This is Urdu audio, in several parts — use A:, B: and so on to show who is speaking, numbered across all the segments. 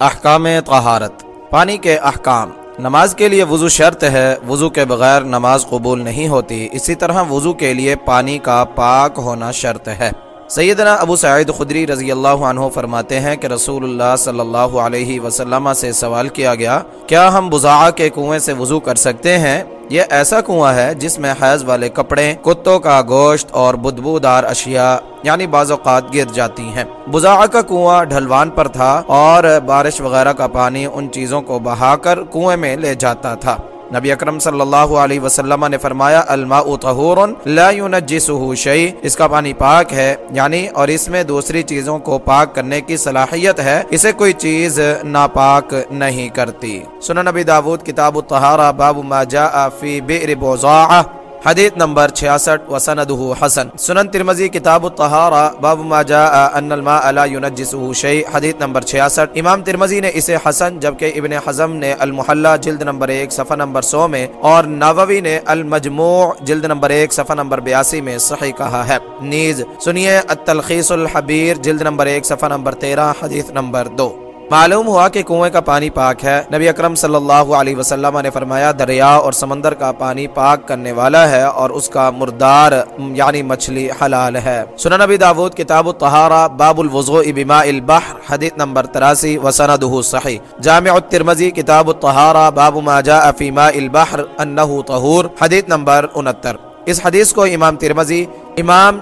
A: احکام طہارت، پانی کے احکام۔ نماز کے لیے وضو شرط ہے، وضو کے بغیر نماز قبول نہیں ہوتی۔ اسی طرح وضو کے لیے پانی کا پاک ہونا شرط ہے۔ سیدنا ابو سعید خدری رضی اللہ عنہ فرماتے ہیں کہ رسول اللہ صلی اللہ علیہ وسلم سے سوال کیا گیا، کیا ہم بزاع کے کنویں سے وضو کر سکتے ہیں؟ یہ ایسا کنواں ہے جس میں حیض والے کپڑے، کتوں کا گوشت اور بدبودار اشیاء یعنی بعض اوقات گر جاتی ہیں۔ بزا کا کنواں ڈھلوان پر تھا اور بارش وغیرہ کا پانی ان چیزوں کو بہا کر کنویں میں لے جاتا تھا۔ نبی اکرم صلی اللہ علیہ وسلم نے فرمایا، الماء طہور لا ينجسه شيء اس کا پانی پاک ہے یعنی اور اس میں دوسری چیزوں کو پاک کرنے کی صلاحیت ہے۔ اسے کوئی چیز ناپاک نہیں کرتی۔ سنن نبی داود، کتاب الطہارہ، باب ما جاء فی بئر بوزاعہ حدیث نمبر 66 وسندہ حسن۔ سنن ترمزی کتاب الطہارہ، باب ما جاء ان الماء لا ينجسه شيء حدیث نمبر 66 امام ترمزی نے اسے حسن، جبکہ ابن حزم نے المحلہ جلد نمبر 1 صفحہ نمبر 100 میں، اور نووی نے المجموع جلد نمبر 1 صفحہ نمبر 82 میں صحیح کہا ہے۔ نیز سنیے التلخیص الحبیر جلد نمبر 1 صفحہ نمبر 13 حدیث نمبر 2 معلوم ہوا کہ کنویں کا پانی پاک ہے۔ نبی اکرم صلی اللہ علیہ وسلم نے فرمایا، دریا اور سمندر کا پانی پاک کرنے والا ہے اور اس کا مردار یعنی مچھلی، حلال ہے۔ سنن نبی داود، کتاب الطہارہ، باب الوضوء بماء البحر، حدیث نمبر 83 وسندہ صحیح۔ جامع الترمذی، کتاب الطہارہ، باب ما جاء فی ماء البحر، انه طہور، حدیث نمبر 69 اس حدیث کو امام ترمذی، امام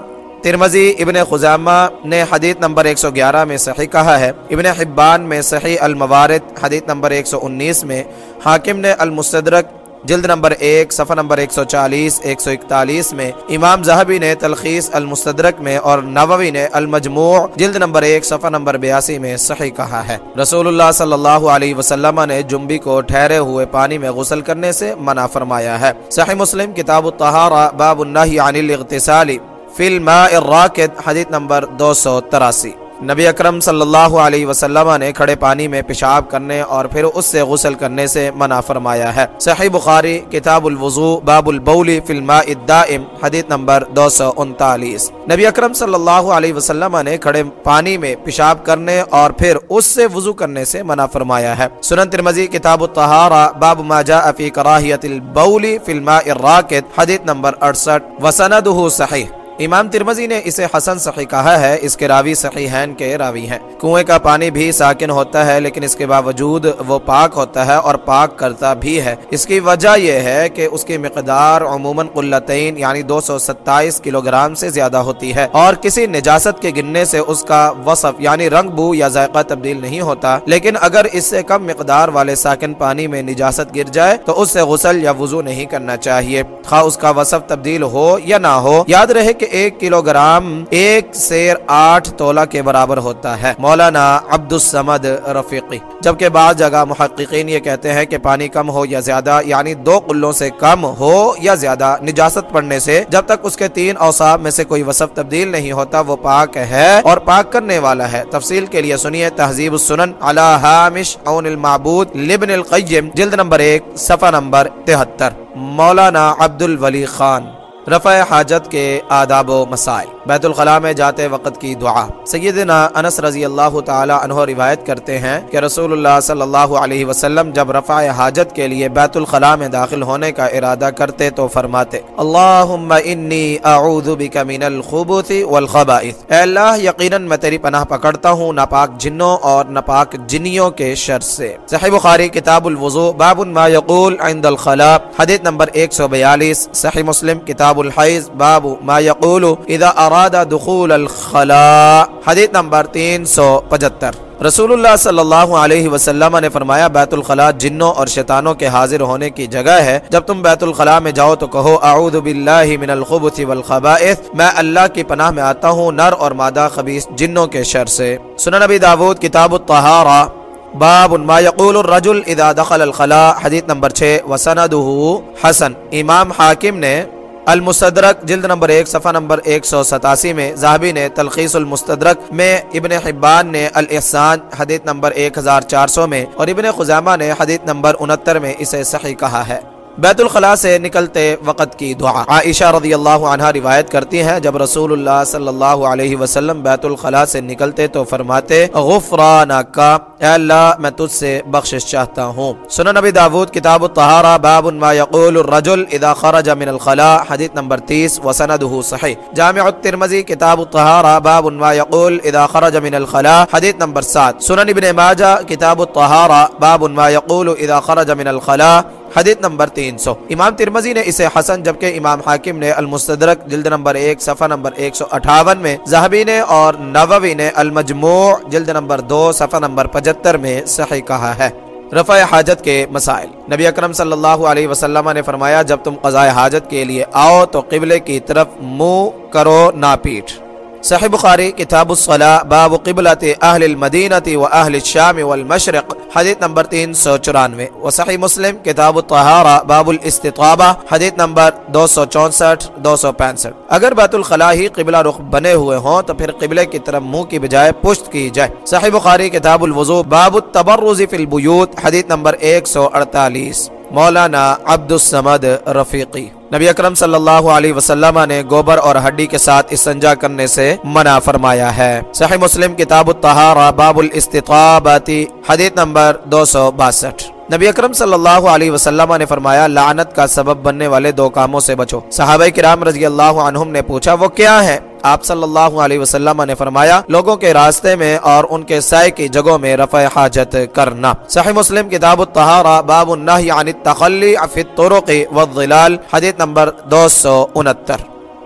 A: ترمزی ابن خزامہ نے حدیث نمبر 111 میں صحیح کہا ہے۔ ابن حبان میں صحیح الموارد حدیث نمبر 119 میں۔ حاکم نے المستدرک جلد نمبر ایک، صفحہ نمبر 140 141 میں۔ امام زہبی نے تلخیص المستدرک میں اور نووی نے المجموع جلد نمبر ایک، صفحہ نمبر 82 میں صحیح کہا ہے۔ رسول اللہ صلی اللہ علیہ وسلم نے جنبی کو ٹھہرے ہوئے پانی میں غسل کرنے سے منع فرمایا ہے۔ صحیح مسلم، کتاب الطہارہ، باب النہی عن الاغتسال۔ فی الماء الراکد، حدیث نمبر دو سو تراسی۔ نبی اکرم صلی اللہ علیہ وسلم نے کھڑے پانی میں پیشاب کرنے اور پھر اس سے غسل کرنے سے منع فرمایا ہے۔ صحیح بخاری، کتاب الوضو باب البولی فی الماء الدائم، حدیث نمبر دو سو انتالیس۔ نبی اکرم صلی اللہ علیہ وسلم نے کھڑے پانی میں پیشاب کرنے اور پھر اس سے وضو کرنے سے منع فرمایا ہے۔ سنن ترمزی کتاب الطہارہ، باب ما جاء فی کراہیت البولی فی الماء الراکد، حدیث نمبر 68 وسندہ صحیح۔ امام ترمزی نے اسے حسن صحیح کہا ہے، اس کے راوی صحیحین کے راوی ہیں۔ کنویں کا پانی بھی ساکن ہوتا ہے، لیکن اس کے باوجود وہ پاک ہوتا ہے اور پاک کرتا بھی ہے۔ اس کی وجہ یہ ہے کہ اس کی مقدار عموماً قلتین یعنی دو سو ستائیس کلو گرام سے زیادہ ہوتی ہے۔ اور کسی نجاست کے گننے سے اس کا وصف یعنی رنگ بو یا ذائقہ تبدیل نہیں ہوتا۔ لیکن اگر اس سے کم مقدار والے ساکن پانی میں نجاست گر جائے، تو اس سے غسل یا وضو نہیں کرنا چاہیے۔ خواہ اس کا وصف تبدیل ہو یا نہ ہو، یاد رہے کہ ایک کلو گرام ایک سیر آٹھ تولہ کے برابر ہوتا ہے۔ مولانا عبد السمد رفیقی۔ جبکہ بعض جگہ محققین یہ کہتے ہیں کہ پانی کم ہو یا زیادہ یعنی دو قلوں سے کم ہو یا زیادہ۔ نجاست پڑنے سے جب تک اس کے تین اوصاب میں سے کوئی وصف تبدیل نہیں ہوتا، وہ پاک ہے اور پاک کرنے والا ہے۔ تفصیل کے لیے سنیے تہذیب السنن علی حامش اون المعبود لبن القیم، جلد نمبر ایک، صفحہ نمبر تہتر۔ مولانا عبد الولی خان۔ رفع حاجت کے آداب و مسائل۔ بیت الخلاء میں جاتے وقت کی دعا۔ سیدنا انس رضی اللہ تعالی عنہ روایت کرتے ہیں کہ رسول اللہ صلی اللہ علیہ وسلم جب رفع حاجت کے لیے بیت الخلاء میں داخل ہونے کا ارادہ کرتے تو فرماتے، اللہم انی اعوذ بک من الخبث والخبائث اے اللہ، یقیناً میں تیری پناہ پکڑتا ہوں ناپاک جنوں اور ناپاک جنیوں کے شر سے۔ صحیح بخاری کتاب الوضو باب ما یقول عند الخلاء، حدیث نمبر 142 صحیح مسلم، کتاب الحیض، باب ما یقول اذا اراد دخول الخلاء. حدیث نمبر 375 رسول اللہ صلی اللہ علیہ وسلم نے فرمایا، بیت الخلاء جنوں اور شیطانوں کے حاضر ہونے کی جگہ ہے۔ جب تم بیت الخلاء میں جاؤ تو کہو، اعوذ باللہ من الخبث والخبائث۔ میں اللہ کی پناہ میں آتا ہوں، نر اور مادہ خبیث جنوں کے شر سے۔ سنن نبی داود، کتاب الطہارہ، باب ما یقول الرجل اذا دخل الخلاء۔ حدیث نمبر 6 وسندہ حسن۔ امام حاکم نے المستدرک، جلد نمبر ایک، صفحہ نمبر ایک سو ستاسی میں زہبی نے تلخیص المستدرک میں ابن حبان نے الاحسان حدیث نمبر ایک ہزار چار سو میں اور ابن خزامہ نے حدیث نمبر انہتر میں اسے صحیح کہا ہے۔ بیت الخلاء سے نکلتے وقت کی دعا۔ عائشہ رضی اللہ عنہ روایت کرتی ہیں، جب رسول اللہ صلی اللہ علیہ وسلم بیت الخلاء سے نکلتے تو فرماتے، غفرانک، اے اللہ، میں تجھ سے بخشش چاہتا ہوں۔ سنن نبی داود، کتاب الطہارہ، باب ما یقول الرجل اذا خرج من الخلاء، حدیث نمبر 30 وسندہ صحیح۔ جامع الترمذی، کتاب الطہارہ، باب ما یقول اذا خرج من الخلاء، حدیث نمبر 7 سنن ابن ماجہ، کتاب الطہارہ، باب ما یقول اذا خرج من الخلاء حدیث نمبر تین سو۔ امام ترمزی نے اسے حسن جبکہ امام حاکم نے المستدرک جلد نمبر ایک، صفحہ نمبر ایک سو اٹھاون میں زہبی نے اور نووی نے المجموع جلد نمبر دو، صفحہ نمبر پچہتر میں صحیح کہا ہے۔ رفع حاجت کے مسائل۔ نبی اکرم صلی اللہ علیہ وسلم نے فرمایا، جب تم قضاء حاجت کے لیے آؤ تو قبلے کی طرف منہ کرو نا پیٹھ صحیح بخاری، کتاب الصلاة باب قبلت اہل المدینة و اہل الشام والمشرق، حدیث نمبر تین سو چورانوے. و صحیح مسلم، کتاب الطہارہ، باب الاستطابہ، حدیث نمبر دو سو چونسٹھ، دو سو پینسٹھ. اگر بیت الخلاء ہی قبلہ رخ بنے ہوئے ہوں، تو پھر قبلے کی طرف منہ کی بجائے پشت کی جائے. صحیح بخاری، کتاب الوضو باب التبرز فی البیوت، حدیث نمبر ایک سو اڑتالیس. مولانا عبد السمد رفیقی. نبی اکرم صلی اللہ علیہ وسلم نے گوبر اور ہڈی کے ساتھ استنجا کرنے سے منع فرمایا ہے۔ صحیح مسلم کتاب الطہارہ، باب الاستطاباتی حدیث نمبر دو سو باسٹھ۔ نبی اکرم صلی اللہ علیہ وسلم نے فرمایا، لعنت کا سبب بننے والے دو کاموں سے بچو۔ صحابہ کرام رضی اللہ عنہم نے پوچھا، وہ کیا ہے آپ صلی اللہ علیہ وسلم نے فرمایا، لوگوں کے راستے میں اور ان کے سائے کی جگہوں میں رفع حاجت کرنا۔ صحیح مسلم کتاب الطہارہ، باب النہی عن التخلی فی الطرق والظلال، حدیث نمبر دو سو انتر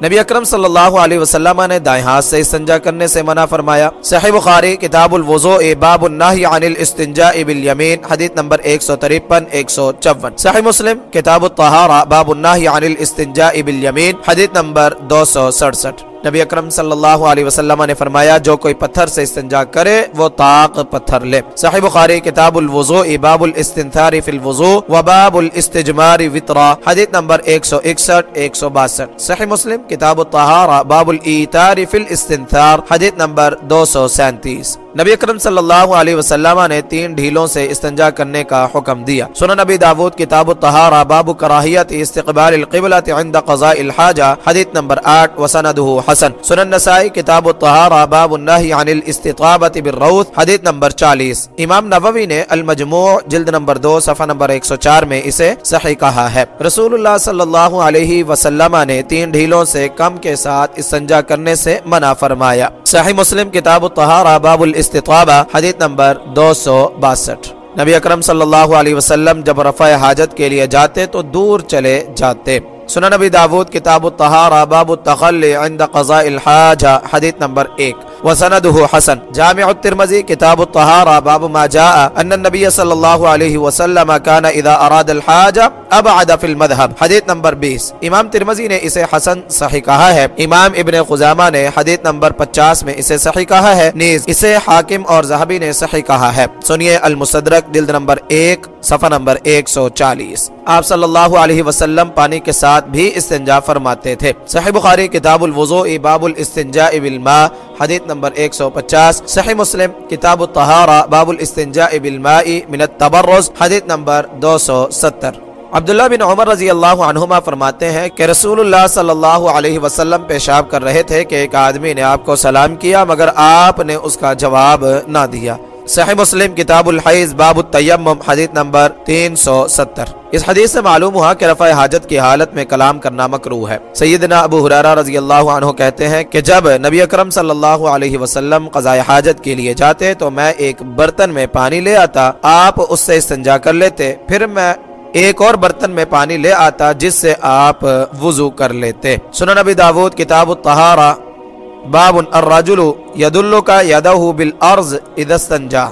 A: نبی اکرم صلی اللہ علیہ وسلم نے دائیں ہاتھ سے استنجا کرنے سے منع فرمایا۔ صحیح بخاری کتاب الوضوء، باب النہی عن الاستنجاء بالیمین، حدیث نمبر 153 154 صحیح مسلم کتاب الطہارہ، باب النہی عن الاستنجاء بالیمین، حدیث نمبر 267 نبی اکرم صلی اللہ علیہ وسلم نے فرمایا، جو کوئی پتھر سے استنجا کرے، وہ طاق پتھر لے۔ صحیح بخاری کتاب الوضوء، باب الاستنثار فی الوضوء و باب الاستجمار وطرا حدیث نمبر 161 162 صحیح مسلم، کتاب الطہارہ، باب الایتار فی الاستنثار، حدیث نمبر 237 نبی اکرم صلی اللہ علیہ وسلم نے تین ڈھیلوں سے استنجا کرنے کا حکم دیا۔ سنن نبی داود، کتاب الطہارہ، باب کراہیت، استقبال القبلة عند قضاء الحاجہ، حدیث نمبر 8 وسندہ حسن۔ سنن نسائی، کتاب الطہارہ، باب النہی عن الاستطابت بالروث، حدیث نمبر 40 امام نووی نے المجموع، جلد نمبر 2 صفحہ نمبر 104 میں اسے صحیح کہا ہے۔ رسول اللہ صلی اللہ علیہ وسلم نے تین ڈھیلوں سے کم کے ساتھ استنجا کرنے سے منع فرمایا۔ صحیح مسلم، کتاب الطہارہ، باب الاستطابہ حدیث نمبر 262 نبی اکرم صلی اللہ علیہ وسلم جب رفع حاجت کے لیے جاتے تو دور چلے جاتے۔ سنن نبی داود، کتاب الطہارہ، باب التخلی عند قضاء الحاجہ، حدیث نمبر ایک۔ وسندہ حسن. جامع الترمذی کتاب الطہارہ باب ما جاء ان النبی صلی اللہ علیہ وسلم کان اذا اراد الحاجہ ابعد فی المذہب حدیث نمبر بیس. امام ترمذی نے اسے حسن صحیح کہا ہے. امام ابن خزامہ نے حدیث نمبر پچاس میں اسے صحیح کہا ہے. نیز اسے حاکم اور زہبی نے صحیح کہا ہے. سنیے المصدرک جلد نمبر ایک، صفحہ نمبر ایک سو چالیس. آپ صلی اللہ علیہ وسلم پانی کے ساتھ بھی استنجا فرماتے تھے. صحیح بخاری، کتاب الوضوء، باب الاستنجاء بالماء حدیث نمبر 150 صحیح مسلم، کتاب الطہارہ، باب الاستنجاء بالماء من التبرز، حدیث نمبر 270 عبداللہ بن عمر رضی اللہ عنہما فرماتے ہیں کہ رسول اللہ صلی اللہ علیہ وسلم پیشاب کر رہے تھے کہ ایک آدمی نے آپ کو سلام کیا مگر آپ نے اس کا جواب نہ دیا۔ صحیح مسلم کتاب الحیض باب التیمم، حدیث نمبر تین سو ستر۔ اس حدیث سے معلوم ہوا کہ رفع حاجت کی حالت میں کلام کرنا مکروح ہے۔ سیدنا ابو حرارہ رضی اللہ عنہ کہتے ہیں کہ جب نبی اکرم صلی اللہ علیہ وسلم قضاء حاجت کے لیے جاتے تو میں ایک برتن میں پانی لے آتا، آپ اس سے استنجا کر لیتے، پھر میں ایک اور برتن میں پانی لے آتا جس سے آپ وضو کر لیتے۔ سنن نبی داود، کتاب الطہارہ باب الرجل یدلو کا یدہ بالارض ادستنجا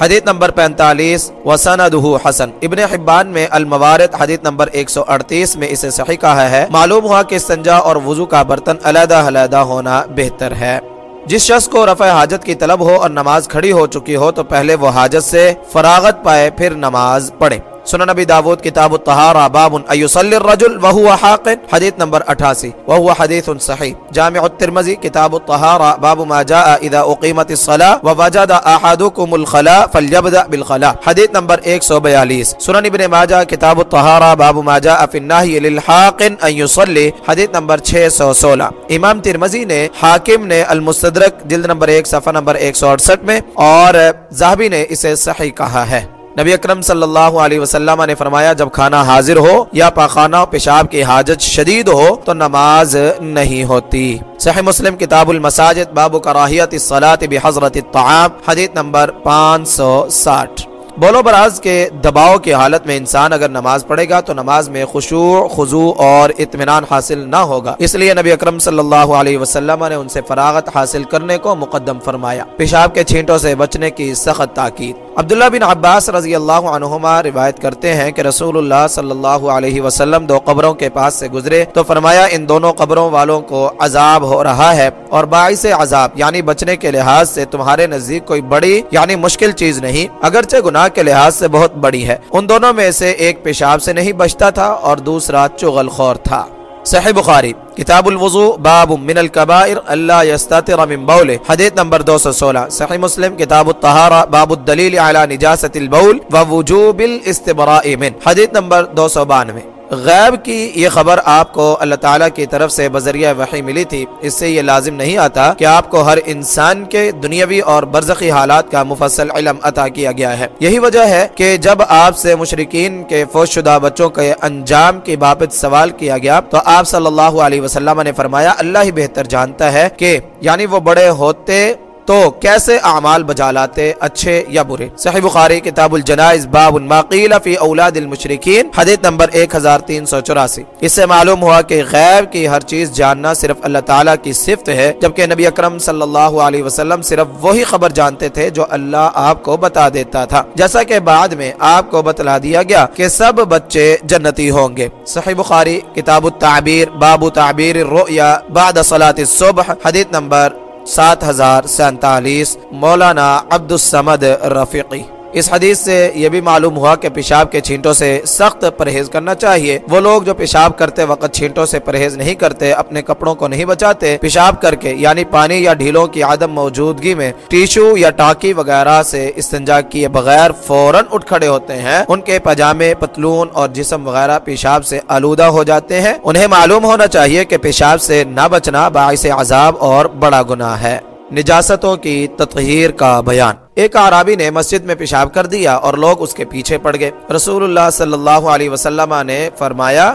A: حدیث نمبر پینتالیس وسندہ حسن. ابن حبان میں الموارد، حدیث نمبر 138 میں اسے صحیح کہا ہے، معلوم ہوا کہ استنجا اور وضو کا برتن علیحدہ علیحدہ ہونا بہتر ہے۔ جس شخص کو رفع حاجت کی طلب ہو اور نماز کھڑی ہو چکی ہو، تو پہلے وہ حاجت سے فراغت پائے، پھر نماز پڑھے۔ سنن نبی داود، کتاب الطہارہ باب ایصلی الرجل وهو حاقن، حدیث نمبر 88 وهو حدیث صحیح۔ جامع الترمذی، کتاب الطہارہ، باب ما جاء اذا اقیمت الصلاة ووجد احدكم الخلاء فليبدا بالخلاء۔ حدیث نمبر 142 سنن ابن ماجہ، کتاب الطہارہ، باب ما جاء في النهي للحاقن ان يصلي حدیث نمبر 616 امام ترمذی نے، حاکم نے المستدرک، جلد نمبر 1 صفحہ نمبر 168 میں، اور زاہبی نے اسے صحیح کہا ہے۔ نبی اکرم صلی اللہ علیہ وسلم نے فرمایا، جب کھانا حاضر ہو یا پاخانہ پیشاب کی حاجت شدید ہو تو نماز نہیں ہوتی۔ صحیح مسلم کتاب المساجد، باب کراہیت الصلاة بحضرت الطعام، حدیث نمبر پانچ سو ساٹھ۔ بولو براز کے دباؤ کی حالت میں انسان اگر نماز پڑھے گا تو نماز میں خشوع، خضوع اور اطمینان حاصل نہ ہوگا۔ اس لیے نبی اکرم صلی اللہ علیہ وسلم نے ان سے فراغت حاصل کرنے کو مقدم فرمایا۔ پیشاب کے چھینٹوں سے بچنے کی سخت تاکید۔ عبداللہ بن عباس رضی اللہ عنہما روایت کرتے ہیں کہ رسول اللہ صلی اللہ علیہ وسلم دو قبروں کے پاس سے گزرے تو فرمایا ان دونوں قبروں والوں کو عذاب ہو رہا ہے اور باعث عذاب یعنی بچنے کے لحاظ سے تمہارے نزدیک کوئی بڑی یعنی مشکل چیز نہیں، اگرچہ گناہ کے لحاظ سے بہت بڑی ہے۔ ان دونوں میں سے ایک پیشاب سے نہیں بچتا تھا اور دوسرا چغل خور تھا۔ صحیح بخاری، کتاب الوضو باب من الكبائر اللہ یستطر من بول حدیث نمبر 216 صحیح مسلم، کتاب الطہارہ، باب الدلیل علی نجاست البول ووجوب الاستبراء من، حدیث نمبر 292 غیب کی یہ خبر آپ کو اللہ تعالیٰ کی طرف سے بذریعہ وحی ملی تھی، اس سے یہ لازم نہیں آتا کہ آپ کو ہر انسان کے دنیاوی اور برزخی حالات کا مفصل علم عطا کیا گیا ہے۔ یہی وجہ ہے کہ جب آپ سے مشرقین کے فوج شدہ بچوں کے انجام کی بابت سوال کیا گیا، تو آپ صلی اللہ علیہ وسلم نے فرمایا، اللہ ہی بہتر جانتا ہے کہ یعنی وہ بڑے ہوتے تو کیسے اعمال بجا لاتے، اچھے یا برے؟ صحیح بخاری، کتاب الجنائز، باب ما قیل فی اولاد المشرکین، حدیث نمبر 1384 اس سے معلوم ہوا کہ غیب کی ہر چیز جاننا صرف اللہ تعالیٰ کی صفت ہے، جبکہ نبی اکرم صلی اللہ علیہ وسلم صرف وہی خبر جانتے تھے جو اللہ آپ کو بتا دیتا تھا۔ جیسا کہ بعد میں آپ کو بتلا دیا گیا کہ سب بچے جنتی ہوں گے۔ صحیح بخاری، کتاب التعبیر، باب تعبیر الرؤیا بعد صلاة الصبح، حدیث نمبر سات ہزار سینتالیس مولانا عبد السمد رفیقی۔ اس حدیث سے یہ بھی معلوم ہوا کہ پیشاب کے چھینٹوں سے سخت پرہیز کرنا چاہیے۔ وہ لوگ جو پیشاب کرتے وقت چھینٹوں سے پرہیز نہیں کرتے، اپنے کپڑوں کو نہیں بچاتے، پیشاب کر کے یعنی پانی یا ڈھیلوں کی عدم موجودگی میں ٹیشو یا ٹاکی وغیرہ سے استنجا کیے بغیر فوراً اٹھ کھڑے ہوتے ہیں۔ ان کے پجامے پتلون اور جسم وغیرہ پیشاب سے آلودہ ہو جاتے ہیں۔ انہیں معلوم ہونا چاہیے کہ پیشاب سے نہ بچنا باعث عذاب اور بڑا گناہ ہے۔ نجاستوں کی تطہیر کا بیان۔ ایک عرابی نے مسجد میں پیشاب کر دیا اور لوگ اس کے پیچھے پڑ گئے۔ رسول اللہ صلی اللہ علیہ وسلم نے فرمایا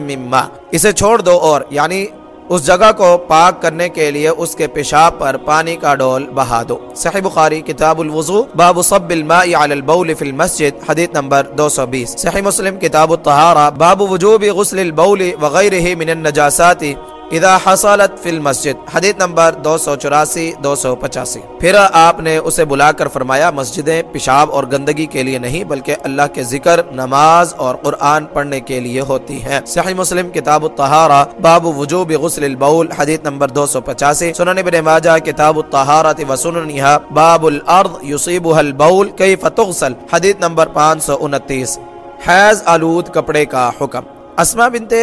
A: مما اسے چھوڑ دو اور یعنی اس جگہ کو پاک کرنے کے لیے اس کے پیشاب پر پانی کا ڈول بہا دو۔ صحیح بخاری، کتاب الوضو، باب صب الماء علی البول فی المسجد، حدیث نمبر 220 صحیح مسلم، کتاب الطہارہ، باب وجوب غسل البول وغیرہ من النجاسات اذا حصلت فی المسجد، حدیث نمبر دو سو چوراسی، دو سو پچاسی۔ پھر آپ نے اسے بلا کر فرمایا، مسجدیں پیشاب اور گندگی کے لیے نہیں، بلکہ اللہ کے ذکر، نماز اور قرآن پڑھنے کے لیے ہوتی ہیں۔ صحیح مسلم، کتاب الطہارہ، باب وجوب غسل البول، حدیث نمبر دو سو پچاسی۔ سنن ابن ماجہ، کتاب الطہارت و باب الارض یصیبها البول، کیف تغسل؟ حدیث نمبر پانچ سو انتیس۔ حیض آلود کپڑے کا حکم۔ اسما بنت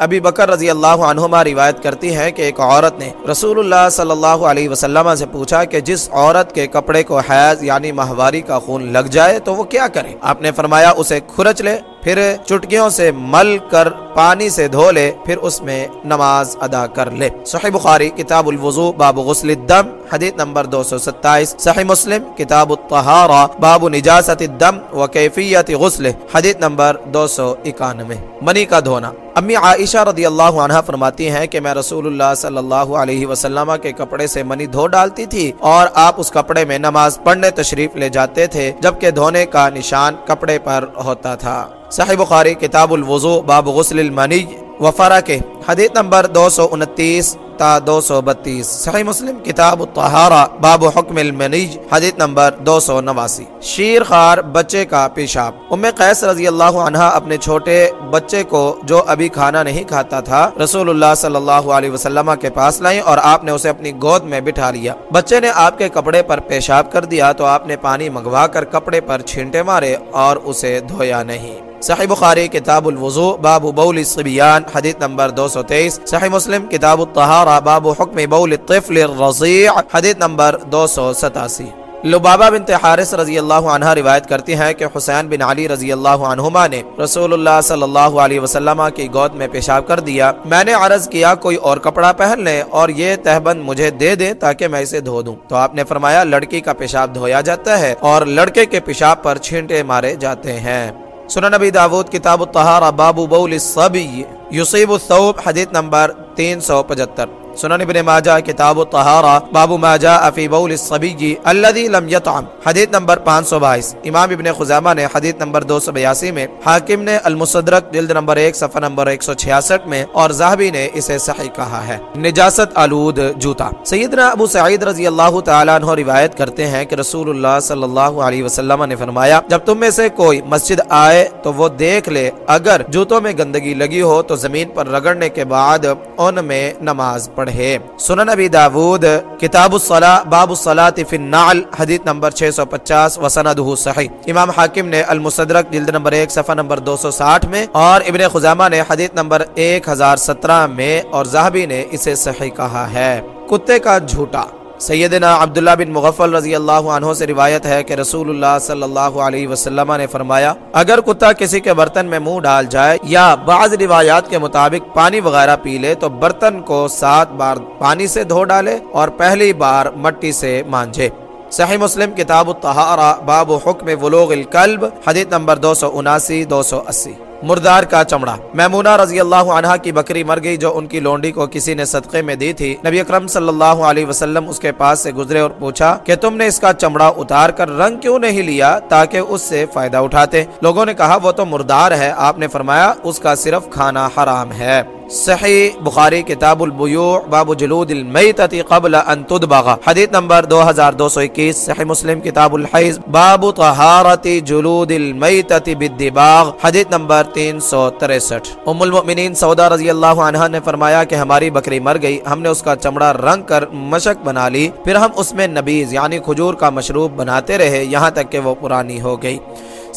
A: ابی بکر رضی اللہ عنہما روایت کرتی ہے کہ ایک عورت نے رسول اللہ صلی اللہ علیہ وسلم سے پوچھا کہ جس عورت کے کپڑے کو حیض یعنی ماہواری کا خون لگ جائے تو وہ کیا کرے؟ آپ نے فرمایا، اسے کھرچ لے۔ پھر چٹکیوں سے مل کر پانی سے دھو لے، پھر اس میں نماز ادا کر لے۔ صحیح بخاری، کتاب الوضو، باب غسل الدم، حدیث نمبر دو سو ستائیس۔ صحیح مسلم، کتاب الطہارہ، باب نجاست الدم و کیفیت غسل حدیث نمبر دو سو اکانوے۔ منی کا دھونا۔ امی عائشہ رضی اللہ عنہ فرماتی ہیں کہ میں رسول اللہ صلی اللہ علیہ وسلم کے کپڑے سے منی دھو ڈالتی تھی اور آپ اس کپڑے میں نماز پڑھنے تشریف لے جاتے تھے، جبکہ دھونے کا نشان کپڑے پر ہوتا تھا۔ صحیح بخاری، کتاب الوضو باب غسل المنی، وفرا کے۔ حدیث نمبر دو سو انتیس تا دو سو بتیس۔ صحیح مسلم، کتاب الطہارہ، باب حکم المنیج حدیث نمبر دو سو نواسی۔ شیر خار بچے کا پیشاب۔ ام قیس رضی اللہ عنہ اپنے چھوٹے بچے کو جو ابھی کھانا نہیں کھاتا تھا، رسول اللہ صلی اللہ علیہ وسلم کے پاس لائیں اور آپ نے اسے اپنی گود میں بٹھا لیا۔ بچے نے آپ کے کپڑے پر پیشاب کر دیا تو آپ نے پانی منگوا کر کپڑے پر چھینٹے مارے اور اسے دھویا نہیں۔ صحیح بخاری، کتاب الوضو باب بول الصبیان، حدیث نمبر دو سو تیئیس. صحیح مسلم، کتاب الطہارہ، باب حکم بول الطفل الرضیع، حدیث نمبر دو سو ستاسی. لبابہ بنت حارث رضی اللہ عنہ روایت کرتی ہیں کہ حسین بن علی رضی اللہ عنہما نے رسول اللہ صلی اللہ علیہ وسلم کی گود میں پیشاب کر دیا، میں نے عرض کیا، کوئی اور کپڑا پہن لیں اور یہ تہبند مجھے دے دیں تاکہ میں اسے دھو دوں۔ تو آپ نے فرمایا، لڑکی کا پیشاب دھویا جاتا ہے اور لڑکے کے پیشاب پر چھینٹے مارے جاتے ہیں۔ سنن نبی داود، کتاب الطہارہ، باب بول الصبی، یصیب الثوب، حدیث نمبر تین سو پچہتر۔ سنن ابن ماجہ، کتاب الطہارہ، باب ما جاء فی بول الصبی الذي لم يطعم حدیث نمبر 522 امام ابن خزامہ نے حدیث نمبر 282 میں حاکم نے المصدرک جلد نمبر 1 صفحہ نمبر 166 میں، اور زاہبی نے اسے صحیح کہا ہے۔ نجاست آلود جوتا۔ سیدنا ابو سعید رضی اللہ تعالیٰ عنہ روایت کرتے ہیں کہ رسول اللہ صلی اللہ علیہ وسلم نے فرمایا، جب تم میں سے کوئی مسجد آئے تو وہ دیکھ لے، اگر جوتوں میں گندگی لگی ہو تو زمین پر رگڑنے کے بعد ان میں نماز پڑھ پڑھے سنن ابی داود کتاب الصلاة باب الصلاة فی النعل حدیث نمبر 650 وسندہ صحیح امام حاکم نے المصدرک جلد نمبر 1 صفحہ نمبر 260 میں اور ابن خزامہ نے حدیث نمبر 1017 میں اور زہبی نے اسے صحیح کہا ہے کتے کا جھوٹا سیدنا عبداللہ بن مغفل رضی اللہ عنہ سے روایت ہے کہ رسول اللہ صلی اللہ علیہ وسلم نے فرمایا، اگر کتا کسی کے برتن میں منہ ڈال جائے یا بعض روایات کے مطابق پانی وغیرہ پی لے، تو برتن کو سات بار پانی سے دھو ڈالے اور پہلی بار مٹی سے مانجے۔ صحیح مسلم، کتاب الطہارہ، باب حکم ولوغ القلب، حدیث نمبر دو سو اناسی، دو سو اسی۔ مردار کا چمڑا۔ میمونہ رضی اللہ عنہ کی بکری مر گئی جو ان کی لونڈی کو کسی نے صدقے میں دی تھی۔ نبی اکرم صلی اللہ علیہ وسلم اس کے پاس سے گزرے اور پوچھا کہ تم نے اس کا چمڑا اتار کر رنگ کیوں نہیں لیا تاکہ اس سے فائدہ اٹھاتے؟ لوگوں نے کہا، وہ تو مردار ہے، آپ نے فرمایا، اس کا صرف کھانا حرام ہے۔ صحیح بخاری کتاب البیوع باب جلود المیتت قبل ان تدبغ. حدیث نمبر 2221 صحیح مسلم کتاب الحیض، باب طہارت جلود المیتت بالدباغ، حدیث نمبر 363 ام المؤمنین سودا رضی اللہ عنہ نے فرمایا کہ ہماری بکری مر گئی، ہم نے اس کا چمڑا رنگ کر مشک بنا لی، پھر ہم اس میں نبیز یعنی کھجور کا مشروب بناتے رہے، یہاں تک کہ وہ پرانی ہو گئی۔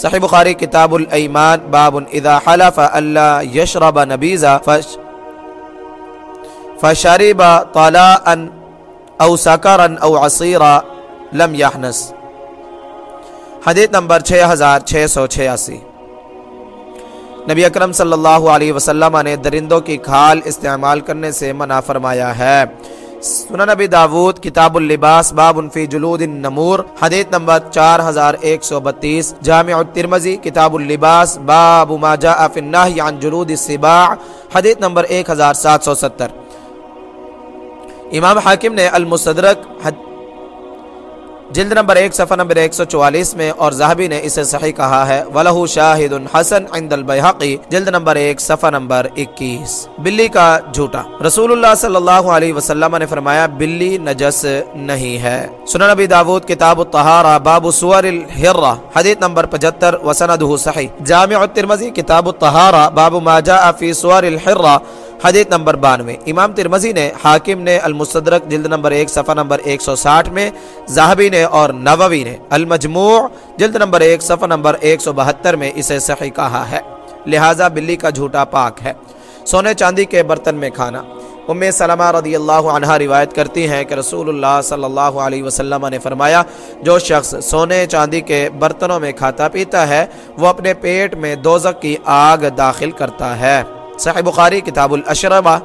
A: صحیح بخاری کتاب الایمان، باب اذا حلف اللہ یشرب نبیزا، فش فشرب طلاء او سکرا او عصیرا لم یحنس۔ حدیث نمبر 6686 نبی اکرم صلی اللہ علیہ وسلم نے درندوں کی کھال استعمال کرنے سے منع فرمایا ہے۔ سنن ابی داود، کتاب اللباس، باب فی جلود النمور، حدیث نمبر 4132 جامع الترمذی، کتاب اللباس، باب ما جاء فی النهی عن جلود السباع، حدیث نمبر 1770 امام حاکم نے المصدرک جلد نمبر ایک، صفحہ نمبر ایک سو چوالیس میں، اور زہبی نے اسے صحیح کہا ہے، وَلَهُ شَاهِدٌ حسن عند البیحقی جلد نمبر ایک، صفحہ نمبر اکیس۔ بلی کا جھوٹا۔ رسول اللہ صلی اللہ علیہ وسلم نے فرمایا، بلی نجس نہیں ہے۔ سنن نبی داود، کتاب الطہارہ، باب سور الحرہ، حدیث نمبر پجتر وسندہ صحیح۔ جامع الترمذی، کتاب الطہارہ، باب ما جاء فی سور الحرہ۔ حدیث نمبر بانوے۔ امام ترمزی نے، حاکم نے المصدرک جلد نمبر ایک، صفحہ نمبر ایک سو ساٹھ میں زہبی نے اور نووی نے المجموع جلد نمبر ایک، صفحہ نمبر ایک سو بہتر میں اسے صحیح کہا ہے۔ لہٰذا بلی کا جھوٹا پاک ہے۔ سونے چاندی کے برتن میں کھانا۔ ام سلمہ رضی اللہ عنہ روایت کرتی ہیں کہ رسول اللہ صلی اللہ علیہ وسلم نے فرمایا، جو شخص سونے چاندی کے برتنوں میں کھاتا پیتا ہے، وہ اپنے پیٹ میں دوزک کی آگ داخل کرتا ہے۔ صحیح بخاری، کتاب الاشربہ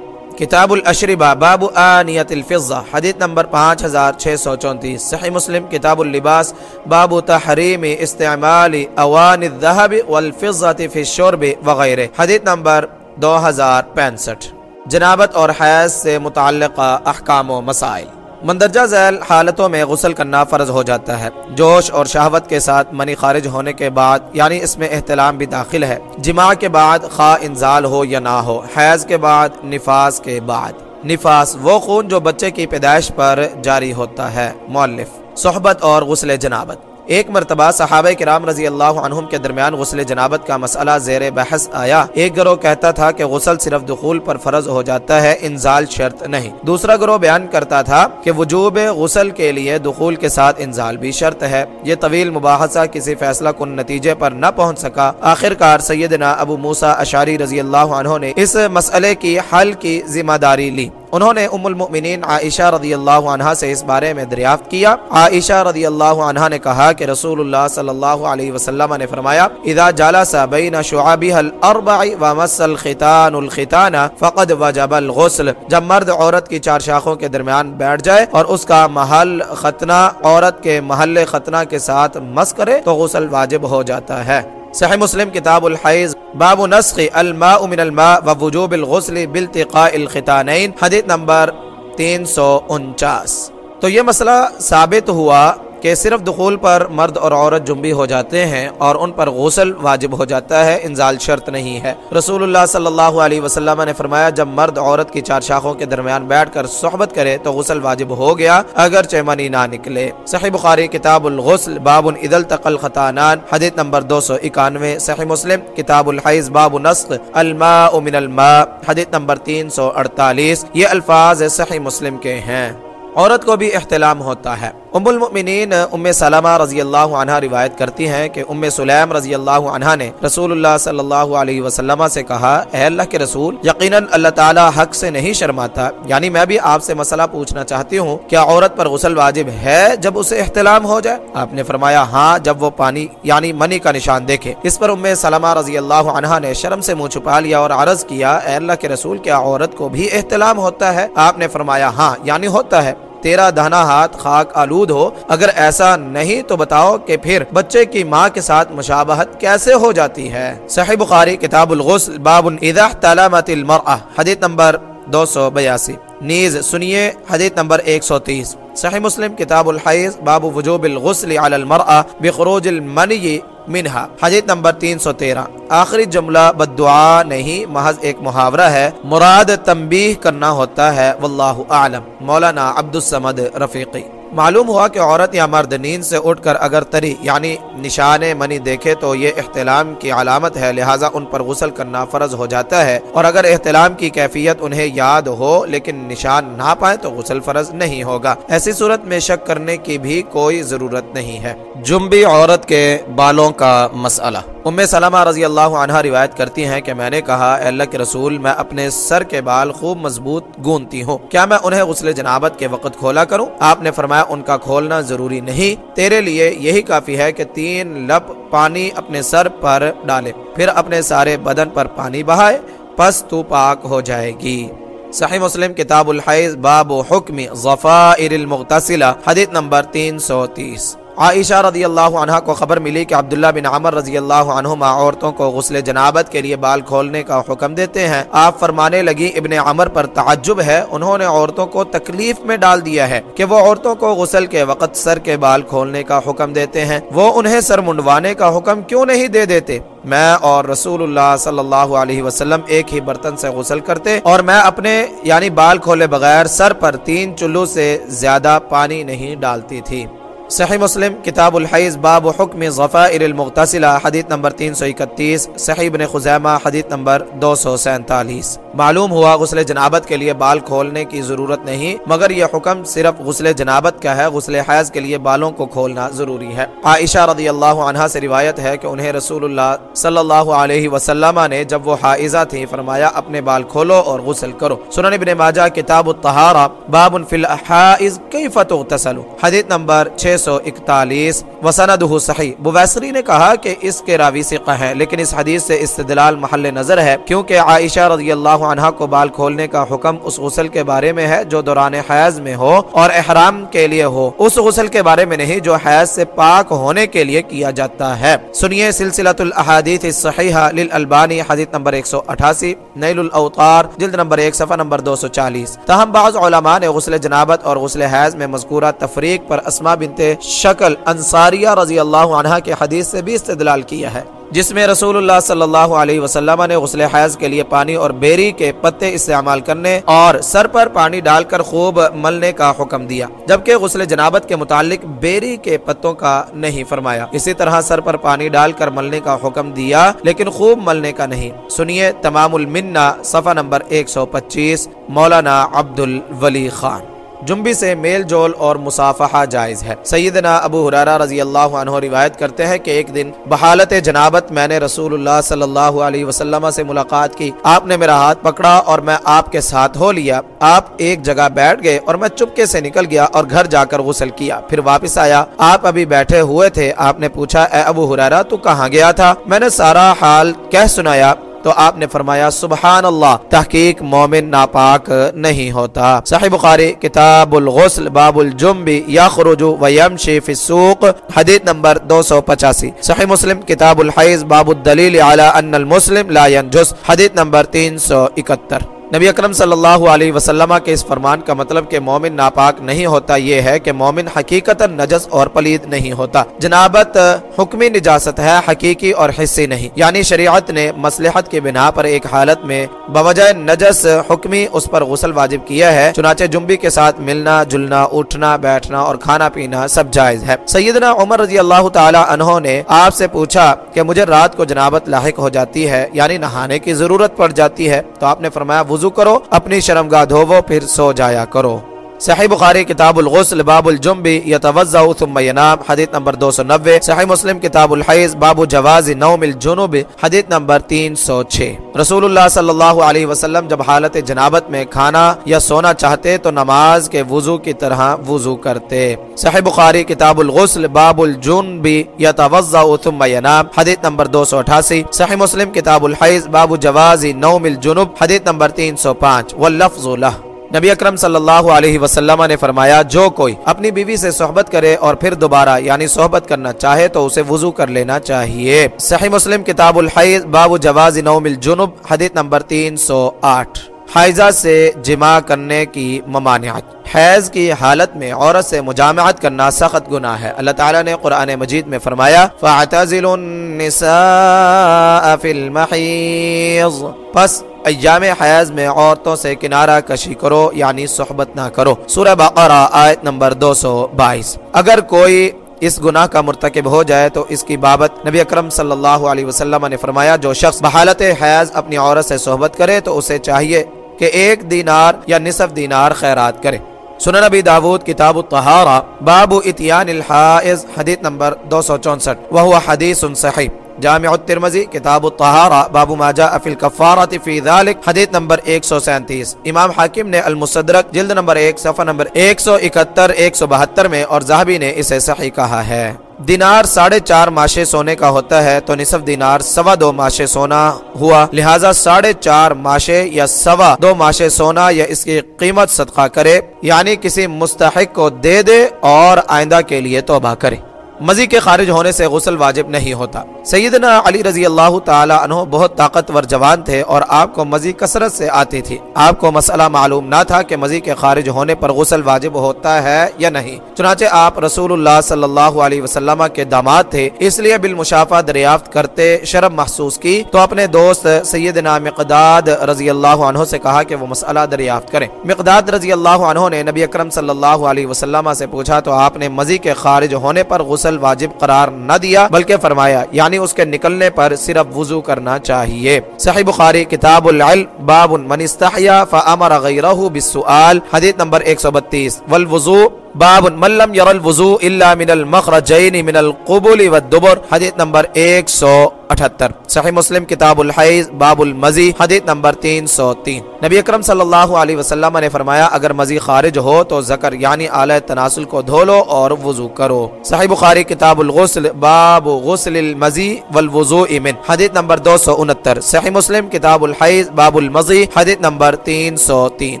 A: کتاب الاشربہ باب آنیت الفضہ، حدیث نمبر پانچ ہزار چھ سو چونتیس. صحیح مسلم، کتاب اللباس، باب تحریم استعمال اوان الذهب والفضة فی الشرب وغیرہ. حدیث نمبر دو ہزار پینسٹھ. جنابت اور حیض سے متعلقہ احکام و مسائل. مندرجہ ذیل حالتوں میں غسل کرنا فرض ہو جاتا ہے۔ جوش اور شہوت کے ساتھ منی خارج ہونے کے بعد یعنی اس میں احتلام بھی داخل ہے۔ جماع کے بعد خواہ انزال ہو یا نہ ہو، حیض کے بعد، نفاس کے بعد۔ نفاس وہ خون جو بچے کی پیدائش پر جاری ہوتا ہے مولف صحبت اور غسل جنابت۔ ایک مرتبہ صحابہ کرام رضی اللہ عنہم کے درمیان غسل جنابت کا مسئلہ زیر بحث آیا۔ ایک گروہ کہتا تھا کہ غسل صرف دخول پر فرض ہو جاتا ہے انزال شرط نہیں۔ دوسرا گروہ بیان کرتا تھا کہ وجوب غسل کے لیے دخول کے ساتھ انزال بھی شرط ہے۔ یہ طویل مباحثہ کسی فیصلہ کن نتیجے پر نہ پہنچ سکا۔ آخر کار سیدنا ابو موسا اشاری رضی اللہ عنہ نے اس مسئلے کی حل کی ذمہ داری لی۔ انہوں نے ام المؤمنین عائشہ رضی اللہ عنہ سے اس بارے میں دریافت کیا۔ عائشہ رضی اللہ عنہ نے کہا کہ رسول اللہ صلی اللہ علیہ وسلم نے فرمایا، اذا جالس بین شعابها الاربع ومس الختان الختان فقد وجب الغسل۔ جب مرد عورت کی چار شاخوں کے درمیان بیٹھ جائے اور اس کا محل ختنہ، عورت کے محل ختنہ کے ساتھ مس کرے تو غسل واجب ہو جاتا ہے۔ صحیح مسلم کتاب الحیض، باب نسخ الماء من الماء و وجوب الغسل بالتقاء الختانین، حدیث نمبر تین سو انچاس۔ تو یہ مسئلہ ثابت ہوا کہ صرف دخول پر مرد اور عورت جنبی ہو جاتے ہیں اور ان پر غسل واجب ہو جاتا ہے، انزال شرط نہیں ہے۔ رسول اللہ صلی اللہ علیہ وسلم نے فرمایا، جب مرد عورت کی چار شاخوں کے درمیان بیٹھ کر صحبت کرے تو غسل واجب ہو گیا اگر چیمنی نہ نکلے۔ صحیح بخاری، کتاب الغسل، باب عید تقل خطانان حدیث نمبر دو سو اکانوے۔ صحیح مسلم، کتاب الحیض، باب نسخ، الماء من الماء، حدیث نمبر تین سو اڑتالیس۔ یہ الفاظ صحیح مسلم کے ہیں۔ عورت کو بھی احتلام ہوتا ہے۔ ام المؤمنین، ام سلمہ رضی اللہ عنہ روایت کرتی ہیں کہ ام سلیم رضی اللہ عنہ نے رسول اللہ صلی اللہ علیہ وسلم سے کہا، اے اللہ کے رسول، یقیناً اللہ تعالی حق سے نہیں شرماتا۔ یعنی میں بھی آپ سے مسئلہ پوچھنا چاہتی ہوں، کیا عورت پر غسل واجب ہے جب اسے احتلام ہو جائے؟ آپ نے فرمایا ہاں جب وہ پانی یعنی منی کا نشان دیکھے۔ اس پر ام سلمہ رضی اللہ عنہ نے شرم سے منہ چھپا لیا اور عرض کیا، اے اللہ کے رسول، کیا عورت کو بھی احتلام ہوتا ہے؟ آپ نے فرمایا ہاں یعنی ہوتا ہے۔ تیرا دہنا ہاتھ خاک آلود ہو، اگر ایسا نہیں تو بتاؤ کہ پھر بچے کی ماں کے ساتھ مشابہت کیسے ہو جاتی ہے۔ صحیح بخاری، کتاب الغسل، باب اذا تلامت المرأة، حدیث نمبر دو سو بیاسی۔ نیز سنیے حدیث نمبر ایک سو تیس۔ صحیح مسلم، کتاب الحیض، باب وجوب الغسل علی المرأة بخروج المنی منہا۔ حدیث نمبر تین سو تیرہ۔ آخری جملہ، بدعا نہیں، محض ایک محاورہ ہے۔ مراد تنبیہ کرنا ہوتا ہے، واللہ اعلم۔ مولانا عبد السمد رفیقی۔ معلوم ہوا کہ عورت یا مرد نیند سے اٹھ کر اگر تری یعنی نشان منی دیکھے تو یہ احتلام کی علامت ہے لہٰذا ان پر غسل کرنا فرض ہو جاتا ہے۔ اور اگر احتلام کی کیفیت انہیں یاد ہو لیکن نشان نہ پائے تو غسل فرض نہیں ہوگا۔ ایسی صورت میں شک کرنے کی بھی کوئی ضرورت نہیں ہے۔ جنبی عورت کے بالوں کا مسئلہ۔ ام سلمہ رضی اللہ عنہ روایت کرتی ہیں کہ میں نے کہا اے اللہ کے رسول میں اپنے سر کے بال خوب مضبوط گونتی ہوں۔ کیا میں انہیں غسل جنابت کے وقت کھولا کروں؟ آپ نے فرمایا ان کا کھولنا ضروری نہیں۔ تیرے لیے یہی کافی ہے کہ تین لپ پانی اپنے سر پر ڈالے، پھر اپنے سارے بدن پر پانی بہائے، پس تو پاک ہو جائے گی۔ صحیح مسلم، کتاب الحیض، باب حکم ضفائر المغتسلہ، حدیث نمبر تین سو تیس۔ عائشہ رضی اللہ عنہ کو خبر ملی کہ عبداللہ بن عمر رضی اللہ عنہما عورتوں کو غسل جنابت کے لیے بال کھولنے کا حکم دیتے ہیں۔ آپ فرمانے لگی ابن عمر پر تعجب ہے۔ انہوں نے عورتوں کو تکلیف میں ڈال دیا ہے کہ وہ عورتوں کو غسل کے وقت سر کے بال کھولنے کا حکم دیتے ہیں۔ وہ انہیں سر منڈوانے کا حکم کیوں نہیں دے دیتے؟ میں اور رسول اللہ صلی اللہ علیہ وسلم ایک ہی برتن سے غسل کرتے اور میں اپنے یعنی بال کھولے بغیر سر پر تین چلو سے زیادہ پانی نہیں ڈالتی تھی۔ صحیح مسلم، کتاب الحیض، باب حکم ظفائر المغتسلہ، حدیث نمبر 331 صحیح بن خزیمہ، حدیث نمبر 247 معلوم ہوا غسل جنابت کے لیے بال کھولنے کی ضرورت نہیں، مگر یہ حکم صرف غسل جنابت کا ہے، غسل حیض کے لیے بالوں کو کھولنا ضروری ہے۔ عائشہ رضی اللہ عنہ سے روایت ہے کہ انہیں رسول اللہ صلی اللہ علیہ وسلم نے جب وہ حائزہ تھی فرمایا اپنے بال کھولو اور غسل کرو۔ سنن ابن ماجہ، کتاب الطہارہ، باب فی الحائز کیف تغتسل حدیث نمبر 6 چھ سو اکتالیس وسند صحیح۔ بویسری نے کہا کہ اس کے راوی سقہ ہے لیکن اس حدیث سے استدلال محل نظر ہے، کیونکہ عائشہ رضی اللہ عنہ کو بال کھولنے کا حکم اس غسل کے بارے میں ہے جو دوران حیض میں ہو اور احرام کے لیے ہو۔ اس غسل کے بارے میں نہیں، جو حیض سے پاک ہونے کے لیے کیا جاتا ہے۔ سنیے سلسلۃ الاحادیث الصحیحہ للالبانی، حدیث نمبر 188 نیل الاوطار جلد نمبر 1 صفحہ نمبر 240 تاہم، بعض علماء نے غسل جنابت اور غسل حیض میں مذکورہ تفریق پر اسما بنت شکل انصاریہ رضی اللہ عنہ کے حدیث سے بھی استدلال کیا ہے، جس میں رسول اللہ صلی اللہ علیہ وسلم نے غسل حیض کے لیے پانی اور بیری کے پتے استعمال کرنے اور سر پر پانی ڈال کر خوب ملنے کا حکم دیا، جبکہ غسل جنابت کے متعلق بیری کے پتوں کا نہیں فرمایا۔ اسی طرح سر پر پانی ڈال کر ملنے کا حکم دیا، لیکن خوب ملنے کا نہیں۔ سنیے تمام المنہ، صفحہ نمبر 125 مولانا عبد الولی خان۔ جنبی سے میل جول اور مسافہ جائز ہے۔ سیدنا ابو حرارہ رضی اللہ عنہ روایت کرتے ہیں کہ ایک دن بحالت جنابت میں نے رسول اللہ صلی اللہ علیہ وسلم سے ملاقات کی۔ آپ نے میرا ہاتھ پکڑا اور میں آپ کے ساتھ ہو لیا۔ آپ ایک جگہ بیٹھ گئے اور میں چپکے سے نکل گیا اور گھر جا کر غسل کیا۔ پھر واپس آیا۔ آپ ابھی بیٹھے ہوئے تھے۔ آپ نے پوچھا، اے ابو حرارہ تو کہاں گیا تھا؟ میں نے سارا حال کہہ سنایا۔ تو آپ نے فرمایا سبحان اللہ تحقیق مومن ناپاک نہیں ہوتا۔ صحیح بخاری کتاب الغسل باب الجنب یا و یمشی فی السوق، حدیث نمبر دو سو پچاسی۔ صحیح مسلم کتاب الحیض باب الدلیل علی ان المسلم لا ینجس، حدیث نمبر تین سو اکتر نبی اکرم صلی اللہ علیہ وسلم کے اس فرمان کا مطلب کہ مومن ناپاک نہیں ہوتا یہ ہے کہ مومن حقیقت نجس اور پلید نہیں ہوتا۔ جنابت، حکمی نجاست ہے، حقیقی اور حصی نہیں۔ یعنی شریعت نے مسلحت کی بنا پر ایک حالت میں بوجہ نجس، حکمی اس پر غسل واجب کیا ہے۔ چنانچہ جنبی کے ساتھ ملنا، جلنا، اٹھنا، بیٹھنا اور کھانا پینا سب جائز ہے۔ سیدنا عمر رضی اللہ تعالی عنہ نے آپ سے پوچھا کہ مجھے رات کو جنابت لاحق ہو جاتی ہے یعنی نہانے کی ضرورت پڑ جاتی ہے، تو آپ نے فرمایا وضو کرو اپنی شرمگاہ دھوو پھر سو جایا کرو۔ صحیح بخاری کتاب الغسل، باب الجنبی یتوزع ثم ینام، حدیث نمبر 290 صحیح مسلم کتاب الحیض، باب جواز نوم الجنوب حدیث نمبر 306 رسول اللہ صلی اللہ علیہ وسلم جب حالت جنابت میں کھانا یا سونا چاہتے تو نماز کے وضو کی طرح وضو کرتے۔ صحیح بخاری کتاب الغسل، باب الجنبی یتوزع ثم ینام، حدیث نمبر 288 صحیح مسلم کتاب الحیض، باب جواز نوم الجنوب حدیث نمبر 305 واللفظ له نبی اکرم صلی اللہ علیہ وسلم نے فرمایا، جو کوئی اپنی بیوی سے صحبت کرے اور پھر دوبارہ یعنی صحبت کرنا چاہے تو اسے وضو کر لینا چاہیے۔ صحیح مسلم کتاب الحیض، باب جواز نوم الجنوب حدیث نمبر تین سو آٹھ۔ حائزہ سے جمع کرنے کی ممانعت۔ حیض کی حالت میں عورت سے مجامعت کرنا سخت گناہ ہے۔ اللہ تعالیٰ نے قرآن مجید میں فرمایا فَاعْتَزِلُ النِّسَاءَ فِي الْمَحِيض۔ پس ایام حیض میں عورتوں سے کنارہ کشی کرو یعنی صحبت نہ کرو۔ سورہ بقرہ، آیت نمبر دو سو بائیس۔ اگر کوئی اس گناہ کا مرتکب ہو جائے تو اس کی بابت نبی اکرم صلی اللہ علیہ وسلم نے فرمایا، جو شخص بحالت حیض اپنی عورت سے صحبت کرے تو اسے چاہیے کہ ایک دینار یا نصف دینار خیرات کرے۔ سنن نبی داود، کتاب الطہارہ، باب اتیان الحائز حدیث نمبر دو سو چونسٹھ وہ حدیث صحیح۔ جامع الترمذی، کتاب الطہارہ، باب ما جاء فی الکفارت فی ذالک، حدیث نمبر 137 امام حاکم نے المصدرک، جلد نمبر 1 صفحہ نمبر 171 172 میں، اور زہبی نے اسے صحیح کہا ہے۔ دینار ساڑھے چار ماشے سونے کا ہوتا ہے تو نصف دینار سوا دو ماشے سونا ہوا۔ لہٰذا ساڑھے چار ماشے یا سوا دو ماشے سونا یا اس کی قیمت صدقہ کرے یعنی کسی مستحق کو دے دے اور آئندہ کے لیے توبہ کرے۔ مزی کے خارج ہونے سے غسل واجب نہیں ہوتا۔ سیدنا علی رضی اللہ تعالی عنہ بہت طاقتور جوان تھے اور آپ کو مزی کثرت سے آتی تھی۔ آپ کو مسئلہ معلوم نہ تھا کہ مزی کے خارج ہونے پر غسل واجب ہوتا ہے یا نہیں۔ چنانچہ آپ رسول اللہ صلی اللہ علیہ وسلم کے داماد تھے، اس لیے بالمشافہ دریافت کرتے شرم محسوس کی۔ تو اپنے دوست سیدنا مقداد رضی اللہ عنہ سے کہا کہ وہ مسئلہ دریافت کریں۔ مقداد رضی اللہ عنہ نے نبی اکرم صلی اللہ علیہ وسلم سے پوچھا، تو آپ نے مزی کے خارج ہونے پر غسل غسل واجب قرار نہ دیا، بلکہ فرمایا یعنی اس کے نکلنے پر صرف وضو کرنا چاہیے۔ صحیح بخاری، کتاب العلم، باب من استحیا فامر غیرہ بالسؤال، حدیث نمبر 132 والوضو باب ملم یر الوضو الا من المخرجین من القبول والدبر. حدیث نمبر ایک سو اٹھتر صحیح مسلم کتاب الحیض، باب المزی، حدیث نمبر تین سو تین. نبی اکرم صلی اللہ علیہ وسلم نے فرمایا، اگر مزی خارج ہو تو ذکر یعنی اعلی تناسل کو دھو لو اور وضو کرو. صحیح بخاری کتاب الغسل، باب غسل المزی والوضوء من. حدیث نمبر دو سو انہتر. صحیح مسلم کتاب الحیض، باب المزی، حدیث نمبر تین سو تین.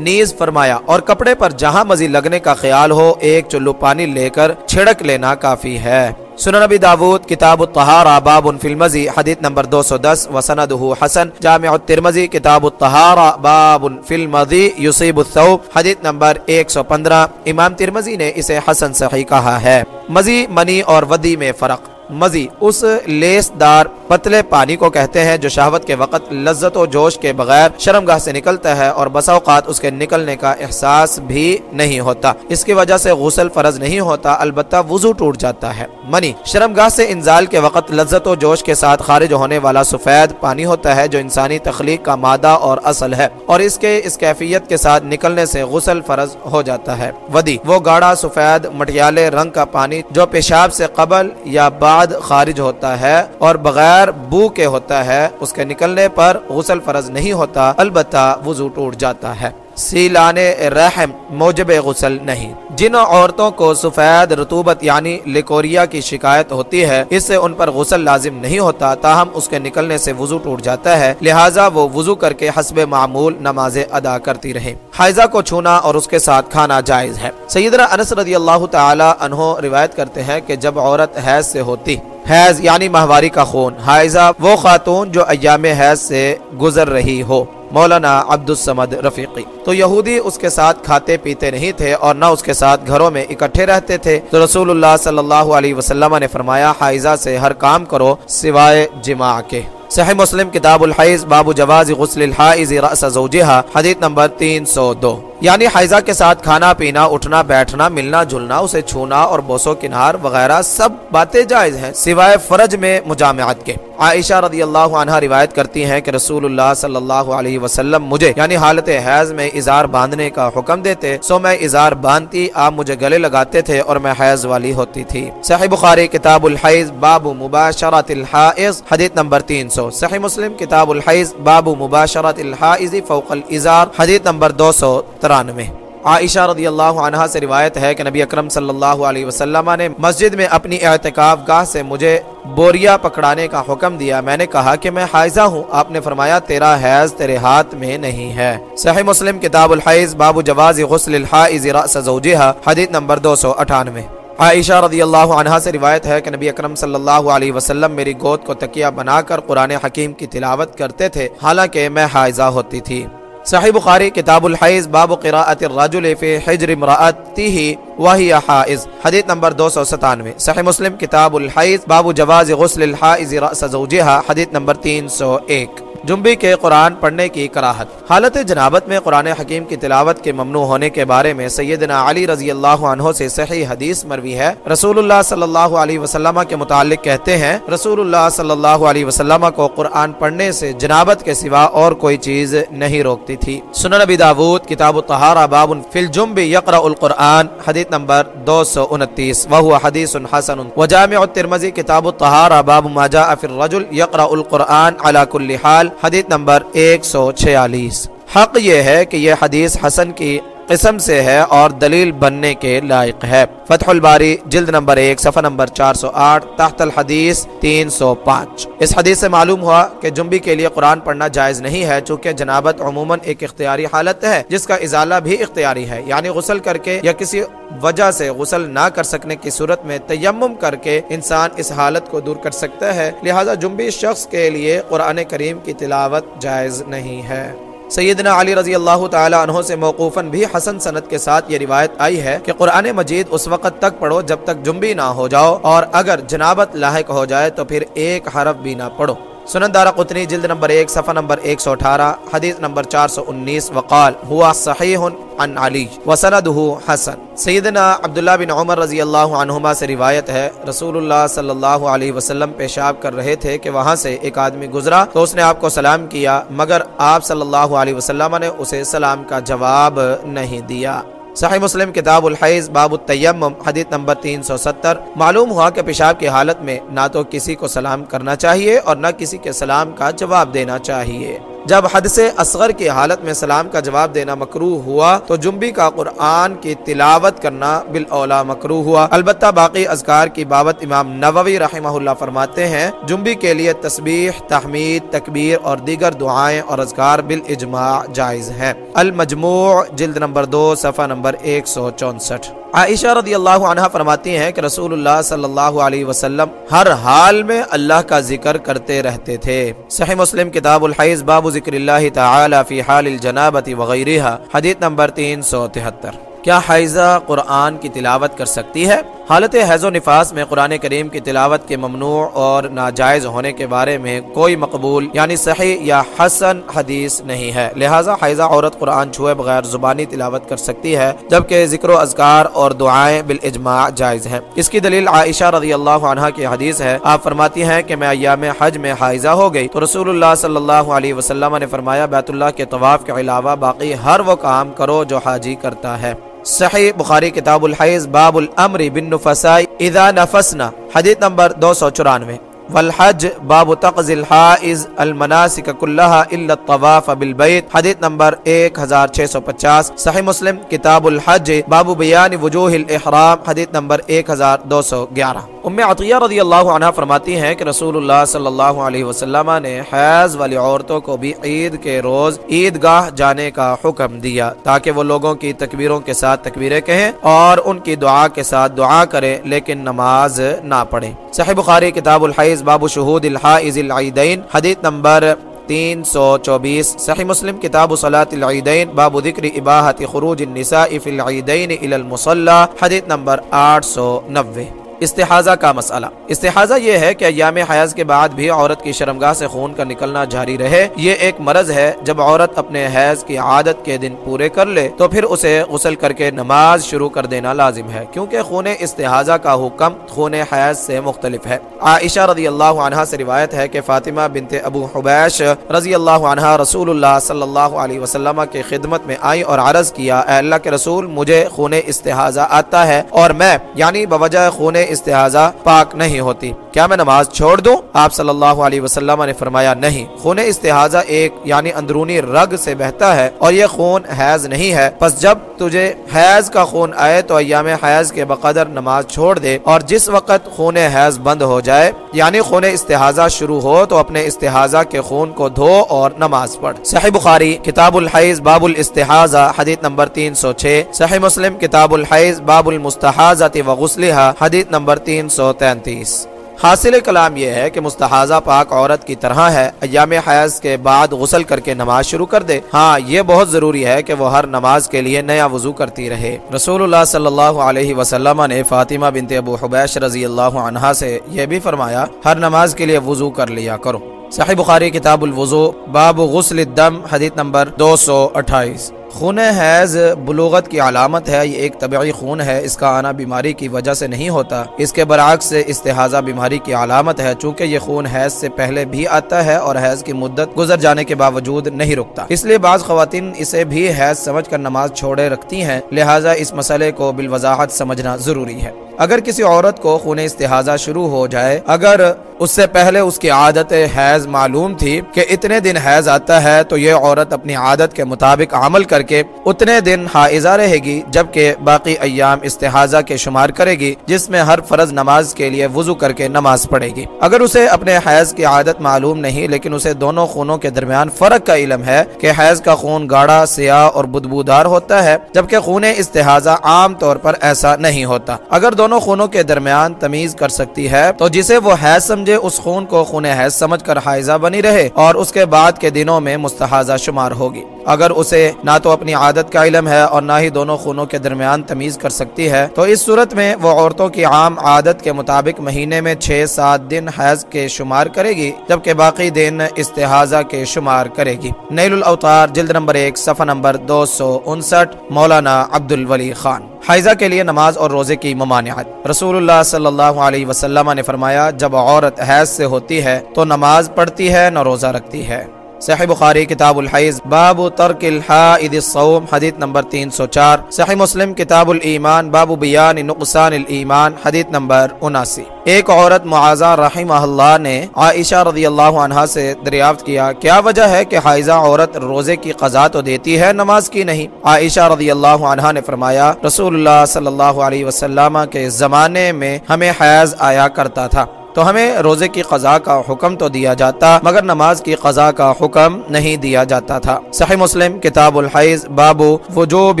A: نیز فرمایا، اور کپڑے پر جہاں مزی لگنے کا خیال ہو، ایک چلو پانی لے کر چھڑک لینا کافی ہے۔ سنن نبی داود، کتاب الطہارہ باب فی المزی، حدیث نمبر 210 وسندہ حسن، جامع الترمذی، کتاب الطہارہ باب فی المزی، یصیب الثوب، حدیث نمبر 115 امام ترمذی نے اسے حسن صحیح کہا ہے۔ مزی، منی اور ودی میں فرق۔ مزی اس لیس دار پتلے پانی کو کہتے ہیں جو شہوت کے وقت لذت و جوش کے بغیر شرمگاہ سے نکلتا ہے اور بسا اوقات اس کے نکلنے کا احساس بھی نہیں ہوتا۔ اس کی وجہ سے غسل فرض نہیں ہوتا، البتہ وضو ٹوٹ جاتا ہے۔ منی، شرمگاہ سے انزال کے وقت لذت و جوش کے ساتھ خارج ہونے والا سفید پانی ہوتا ہے جو انسانی تخلیق کا مادہ اور اصل ہے اور اس کے، اس کیفیت کے ساتھ نکلنے سے غسل فرض ہو جاتا ہے۔ ودی، وہ گاڑا سفید مٹیالے رنگ کا پانی جو پیشاب سے قبل یا بعد بعد خارج ہوتا ہے اور بغیر بو کے ہوتا ہے، اس کے نکلنے پر غسل فرض نہیں ہوتا، البتہ وضو ٹوٹ جاتا ہے۔ سیلان رحم، موجب غسل نہیں۔ جن عورتوں کو سفید رتوبت یعنی لیکوریا کی شکایت ہوتی ہے، اس سے ان پر غسل لازم نہیں ہوتا، تاہم اس کے نکلنے سے وضو ٹوٹ جاتا ہے۔ لہٰذا وہ وضو کر کے حسب معمول نماز ادا کرتی رہے حائزہ کو چھونا اور اس کے ساتھ کھانا جائز ہے۔ سیدنا انس رضی اللہ تعالی عنہ روایت کرتے ہیں کہ جب عورت حیض سے ہوتی حیض یعنی مہواری کا خون۔ حائزہ، وہ خاتون جو ایام حیض سے گزر رہی ہو۔ مولانا عبد السمد رفیقی۔ تو یہودی اس کے ساتھ کھاتے پیتے نہیں تھے اور نہ اس کے ساتھ گھروں میں اکٹھے رہتے تھے۔ تو رسول اللہ صلی اللہ علیہ وسلم نے فرمایا، حائزہ سے ہر کام کرو سوائے جماع کے۔ صحیح مسلم کتاب الحیض، باب جواز غسل الحائز رأس زوجہا، حدیث نمبر تین سو دو۔ یعنی حائزہ کے ساتھ کھانا پینا، اٹھنا، بیٹھنا، ملنا، جلنا، اسے چھونا اور بوسو کنار وغیرہ سب باتیں جائز ہیں، سوائے فرج میں مجامعت کے۔ عائشہ رضی اللہ عنہ روایت کرتی ہیں کہ رسول اللہ صلی اللہ علیہ وسلم مجھے یعنی حالت حیض میں اظہار باندھنے کا حکم دیتے، سو میں اظہار باندھتی، آپ مجھے گلے لگاتے تھے اور میں حیض والی ہوتی تھی۔ صحیح بخاری کتاب الحیض، باب مباشرت الحائض، حدیث نمبر تین سو۔ صحیح مسلم کتاب الحیض، باب مباشرت الحائض فوق الازار حدیث نمبر دو سو ترانوے عائشہ رضی اللہ عنہ سے روایت ہے کہ نبی اکرم صلی اللہ علیہ وسلم نے مسجد میں اپنی اعتکاف گاہ سے مجھے بوریا پکڑانے کا حکم دیا۔ میں نے کہا کہ میں حائزہ ہوں۔ آپ نے فرمایا، تیرا حیض تیرے ہاتھ میں نہیں ہے۔ صحیح مسلم، کتاب الحیض، باب جواز غسل الحائز رأس زوجہا، حدیث نمبر دو سو اٹھانوے۔ عائشہ رضی اللہ عنہ سے روایت ہے کہ نبی اکرم صلی اللہ علیہ وسلم میری گود کو تکیہ بنا کر قرآن حکیم کی تلاوت کرتے تھے۔ حالانکہ میں حائزہ ہوتی تھی۔ صحیح بخاری، کتاب الحیض، باب قراءت الرجل فی حجر امرأته وہی حائض، حدیث نمبر دو سو ستانوے۔ صحیح مسلم، کتاب الحیض، باب جواز غسل الحائض رأس زوجها حدیث نمبر تین سو ایک۔ جنبی کے قرآن پڑھنے کی کراہت۔ حالت جنابت میں قرآن حکیم کی تلاوت کے ممنوع ہونے کے بارے میں سیدنا علی رضی اللہ عنہ سے صحیح حدیث مروی ہے۔ رسول اللہ صلی اللہ علیہ وسلم کے متعلق کہتے ہیں، رسول اللہ صلی اللہ علیہ وسلم کو قرآن پڑھنے سے جنابت کے سوا اور کوئی چیز نہیں روکتی تھی۔ سنن نبی داود، کتاب الطہارہ، باب فی الجنب، یقرأ القرآن، حدیث نمبر دو سو انتیس، وہو حدیث حسن۔ وجامع الترمذی، کتاب الطہارہ، باب ما جاء فی الرجل، یقرأ القرآن على کل حال حدیث نمبر ایک سو چھیالیس۔ حق یہ ہے کہ یہ حدیث حسن کی قسم سے ہے اور دلیل بننے کے لائق ہے۔ فتح الباری جلد نمبر ایک، صفحہ نمبر چار سو آٹھ، تحت الحدیث تین سو پانچ۔ اس حدیث سے معلوم ہوا کہ جنبی کے لیے قرآن پڑھنا جائز نہیں ہے، چونکہ جنابت عموماً ایک اختیاری حالت ہے، جس کا ازالہ بھی اختیاری ہے۔ یعنی غسل کر کے یا کسی وجہ سے غسل نہ کر سکنے کی صورت میں تیمم کر کے انسان اس حالت کو دور کر سکتا ہے۔ لہٰذا جنبی شخص کے لیے قرآن کریم کی تلاوت جائز نہیں ہے۔ سیدنا علی رضی اللہ تعالی عنہ سے موقوفاً بھی حسن سنت کے ساتھ یہ روایت آئی ہے کہ قرآن مجید اس وقت تک پڑھو جب تک جنبی نہ ہو جاؤ اور اگر جنابت لاحق ہو جائے تو پھر ایک حرف بھی نہ پڑھو۔ سنن دارا قطنی، جلد نمبر ایک، صفحہ نمبر ایک سو اٹھارہ، حدیث نمبر چار سو انیس، وقال، ہوا صحیح عن علی وسندہ حسن۔ سیدنا عبداللہ بن عمر رضی اللہ عنہما سے روایت ہے، رسول اللہ صلی اللہ علیہ وسلم پیشاب کر رہے تھے کہ وہاں سے ایک آدمی گزرا تو اس نے آپ کو سلام کیا، مگر آپ صلی اللہ علیہ وسلم نے اسے سلام کا جواب نہیں دیا۔ صحیح مسلم کتاب الحیض، باب التیمم، حدیث نمبر تین سو ستر۔ معلوم ہوا کہ پیشاب کی حالت میں نہ تو کسی کو سلام کرنا چاہیے اور نہ کسی کے سلام کا جواب دینا چاہیے۔ جب حد سے اصغر کی حالت میں سلام کا جواب دینا مکرو ہوا تو جنبی کا قرآن کی تلاوت کرنا بالاولا مکرو ہوا۔ البتہ باقی اذکار کی بابت امام نووی رحمہ اللہ فرماتے ہیں، جنبی کے لیے تسبیح، تحمید، تکبیر اور دیگر دعائیں اور اذکار بالاجماع جائز ہیں۔ المجموع، جلد نمبر دو، صفحہ نمبر ایک سو چونسٹھ۔ عائشہ رضی اللہ عنہ فرماتی ہیں کہ رسول اللہ صلی اللہ علیہ وسلم ہر حال میں اللہ کا ذکر کرتے رہتے تھے۔ صحیح مسلم کتاب الحیض، باب ذکر اللہ تعالی فی حال الجنابت وغیرہ حدیث نمبر تین سو تہتر۔ کیا حیضہ قرآن کی تلاوت کر سکتی ہے؟ حالت حیض و نفاس میں قرآن کریم کی تلاوت کے ممنوع اور ناجائز ہونے کے بارے میں کوئی مقبول یعنی صحیح یا حسن حدیث نہیں ہے۔ لہٰذا حیضہ عورت قرآن چھوئے بغیر زبانی تلاوت کر سکتی ہے، جبکہ ذکر و اذکار اور دعائیں بالاجماع جائز ہیں۔ اس کی دلیل عائشہ رضی اللہ عنہ کی حدیث ہے۔ آپ فرماتی ہیں کہ میں ایام حج میں حائزہ ہو گئی تو رسول اللہ صلی اللہ علیہ وسلم نے فرمایا، بیت اللہ کے طواف کے علاوہ باقی ہر وہ کام کرو جو حاجی کرتا ہے۔ صحیح بخاری کتاب الحیض باب الامر بن نفسائی اذا نفسنا، حدیث نمبر دو سو چورانوے۔ والحج باب تقض الحائز المناسک کلہا الا الطواف بالبیت. حدیث نمبر 1650 صحیح مسلم، کتاب الحج، باب بیان وجوہ الاحرام، حدیث نمبر 1211 ام عطیہ رضی اللہ عنہ فرماتی ہیں کہ رسول اللہ صلی اللہ علیہ وسلم نے حیض والی عورتوں کو بھی عید کے روز عیدگاہ جانے کا حکم دیا تاکہ وہ لوگوں کی تکبیروں کے ساتھ تکبیریں کہیں اور ان کی دعا کے ساتھ دعا کریں لیکن نماز نہ پڑھیں۔ صحیح بخاری کتاب الحیض باب شہود الحائز العیدین، حدیث نمبر تین سو چوبیس، صحیح مسلم کتاب صلاة العیدین، باب ذکر اباحت خروج النساء فی العیدین الى المصلح حدیث نمبر آٹھ سو نوے۔ استحاضہ کا مسئلہ۔ استحاضہ یہ ہے کہ ایام حیض کے بعد بھی عورت کی شرمگاہ سے خون کا نکلنا جاری رہے۔ یہ ایک مرض ہے، جب عورت اپنے حیض کی عادت کے دن پورے کر لے، تو پھر اسے غسل کر کے نماز شروع کر دینا لازم ہے۔ کیونکہ خون استحاضہ کا حکم خون حیض سے مختلف ہے۔ عائشہ رضی اللہ عنہ سے روایت ہے کہ فاطمہ بنت ابو حبیش رضی اللہ عنہ رسول اللہ صلی اللہ علیہ وسلم کے خدمت میں آئی اور عرض کیا، اے اللہ کے رسول، مجھے خون استحاضہ آتا ہے اور میں یعنی بوجہ خون استحاضہ پاک نہیں ہوتی۔ کیا میں نماز چھوڑ دوں؟ آپ صلی اللہ علیہ وسلم نے فرمایا نہیں۔ خون استحاضہ ایک یعنی اندرونی رگ سے بہتا ہے اور یہ خون حیض نہیں ہے۔ پس جب تجھے حیض کا خون آئے تو ایام حیض کے بقدر نماز چھوڑ دے اور جس وقت خون حیض بند ہو جائے یعنی خون استحاضہ شروع ہو تو اپنے استحاضہ کے خون کو دھو اور نماز پڑھ۔ صحیح بخاری، کتاب الحیض، باب الاستحاضہ، حدیث نمبر تین سو چھ۔ صحیح مسلم، کتاب الحیض، باب المستحاضہ و غسلہ حدیث نمبر تین سو تینتیس۔ حاصل کلام یہ ہے کہ مستحاضہ پاک عورت کی طرح ہے، ایام حیض کے بعد غسل کر کے نماز شروع کر دے۔ ہاں یہ بہت ضروری ہے کہ وہ ہر نماز کے لیے نیا وضو کرتی رہے۔ رسول اللہ صلی اللہ علیہ وسلم نے فاطمہ بنت ابو حبیش رضی اللہ عنہا سے یہ بھی فرمایا، ہر نماز کے لیے وضو کر لیا کرو۔ صحیح بخاری کتاب الوضو، باب غسل الدم، حدیث نمبر دو سو اٹھائیس۔ خون حیض بلوغت کی علامت ہے، یہ ایک طبعی خون ہے، اس کا آنا بیماری کی وجہ سے نہیں ہوتا۔ اس کے برعکس سے استحاضہ بیماری کی علامت ہے، چونکہ یہ خون حیض سے پہلے بھی آتا ہے اور حیض کی مدت گزر جانے کے باوجود نہیں رکتا۔ اس لیے بعض خواتین اسے بھی حیض سمجھ کر نماز چھوڑے رکھتی ہیں، لہٰذا اس مسئلے کو بالوضاحت سمجھنا ضروری ہے۔ اگر کسی عورت کو خون استحاضہ شروع ہو جائے، اگر اس سے پہلے اس کی عادت حیض معلوم تھی کہ اتنے دن حیض آتا ہے، تو یہ عورت اپنی عادت کے مطابق عمل کر کے اتنے دن حائزہ رہے گی، جبکہ باقی ایام استحاضہ کے شمار کرے گی، جس میں ہر فرض نماز کے لیے وضو کر کے نماز پڑھے گی۔ اگر اسے اپنے حیض کی عادت معلوم نہیں، لیکن اسے دونوں خونوں کے درمیان فرق کا علم ہے کہ حیض کا خون گاڑا سیاہ اور بدبودار ہوتا ہے، جبکہ خون استحاضہ عام طور پر ایسا نہیں ہوتا۔ اگر دونوں دونوں خونوں کے درمیان تمیز کر سکتی ہے۔ تو جسے وہ حیض سمجھے، اس خون کو خون حیض سمجھ کر حائزہ بنی رہے اور اس کے بعد کے دنوں میں مستحاضہ شمار ہوگی۔ اگر اسے نہ تو اپنی عادت کا علم ہے اور نہ ہی دونوں خونوں کے درمیان تمیز کر سکتی ہے، تو اس صورت میں وہ عورتوں کی عام عادت کے مطابق مہینے میں چھ سات دن حیض کے شمار کرے گی، جبکہ باقی دن استحاضہ کے شمار کرے گی۔ نیل الاوتار، جلد نمبر ایک، صفحہ نمبر دو سو انسٹھ، مولانا عبد الولی خان۔ حائزہ کے لیے نماز اور روزے کی ممانعت۔ رسول اللہ صلی اللہ علیہ وسلم نے فرمایا، جب عورت حیض سے ہوتی ہے تو نماز پڑھتی ہے، نہ روزہ رکھتی ہے۔ صحیح بخاری کتاب الحیض، باب ترک الحائد الصوم، حدیث نمبر 304 صحیح مسلم کتاب الایمان، باب بیان نقصان الایمان، حدیث نمبر 79 ایک عورت معاذہ رحمہ اللہ نے عائشہ رضی اللہ عنہ سے دریافت کیا کیا وجہ ہے کہ حائزہ عورت روزے کی قضا تو دیتی ہے، نماز کی نہیں؟ عائشہ رضی اللہ عنہ نے فرمایا، رسول اللہ صلی اللہ علیہ وسلم کے زمانے میں ہمیں حیض آیا کرتا تھا۔ تو ہمیں روزے کی قضا کا حکم تو دیا جاتا، مگر نماز کی قضا کا حکم نہیں دیا جاتا تھا۔ صحیح مسلم، کتاب الحیض بابو وجوب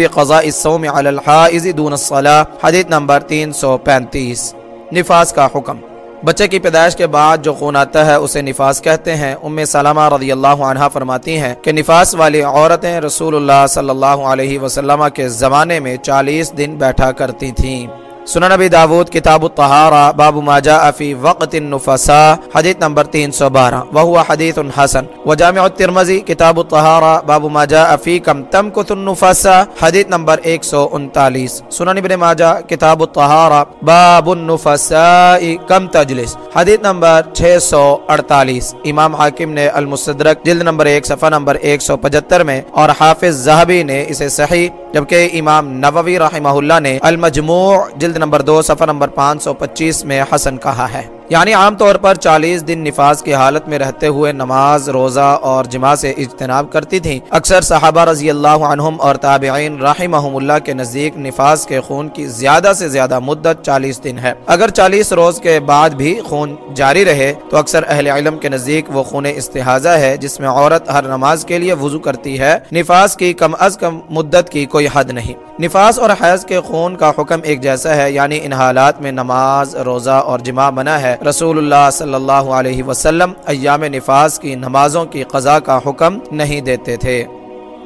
A: قضاء الصوم علی الحائز دون الصلاة، حدیث نمبر 335 نفاس کا حکم۔ بچے کی پیدائش کے بعد جو خون آتا ہے، اسے نفاس کہتے ہیں۔ ام سلمہ رضی اللہ عنہ فرماتی ہیں کہ نفاس والی عورتیں رسول اللہ صلی اللہ علیہ وسلم کے زمانے میں چالیس دن بیٹھا کرتی تھیں۔ سنن نبی داود، کتاب الطہارہ، باب ما جاء فی وقت النفساء، حدیث نمبر 312 وهو حدیث حسن. وجامع الترمذی، کتاب الطہارہ، باب ما جاء فی کم تمکث النفساء، حدیث نمبر 139 سنن ابن ماجہ، کتاب الطہارہ، باب النفساء، کم تجلس، حدیث نمبر 648 امام حاکم نے المستدرک، جلد نمبر 1 صفحہ نمبر 175 میں، اور حافظ زہبی نے اسے صحیح جبکہ امام نووی رحمہ اللہ نے المجموع جلد نمبر دو، صفحہ نمبر پانچ سو پچیس میں حسن کہا ہے۔ یعنی عام طور پر چالیس دن نفاذ کی حالت میں رہتے ہوئے نماز، روزہ اور جماع سے اجتناب کرتی تھیں۔ اکثر صحابہ رضی اللہ عنہم اور تابعین رحمہم اللہ کے نزدیک نفاذ کے خون کی زیادہ سے زیادہ مدت چالیس دن ہے۔ اگر چالیس روز کے بعد بھی خون جاری رہے، تو اکثر اہل علم کے نزدیک وہ خون استحاضہ ہے، جس میں عورت ہر نماز کے لیے وضو کرتی ہے۔ نفاذ کی کم از کم مدت کی کوئی حد نہیں۔ نفاس اور حیض کے خون کا حکم ایک جیسا ہے یعنی ان حالات میں نماز، روزہ اور جمع بنا ہے۔ رسول اللہ صلی اللہ علیہ وسلم ایام نفاذ کی نمازوں کی قضا کا حکم نہیں دیتے تھے۔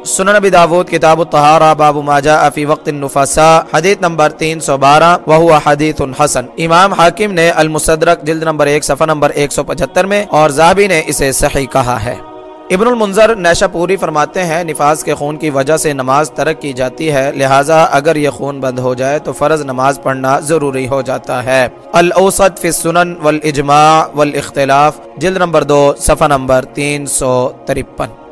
A: سنن نبی داود، کتاب الطہارہ، باب ما جاء فی وقت النفساء، حدیث نمبر 312 وہو حدیث حسن۔ امام حاکم نے المصدرک جلد نمبر 1 صفحہ نمبر 175 میں اور زہبی نے اسے صحیح کہا ہے۔ ابن المنظر نیشہ پوری فرماتے ہیں، نفاذ کے خون کی وجہ سے نماز ترک کی جاتی ہے، لہٰذا اگر یہ خون بند ہو جائے تو فرض نماز پڑھنا ضروری ہو جاتا ہے۔ الاوسط فی السنن والاجماع والاختلاف، جلد نمبر دو، صفحہ نمبر تین سو ترپن۔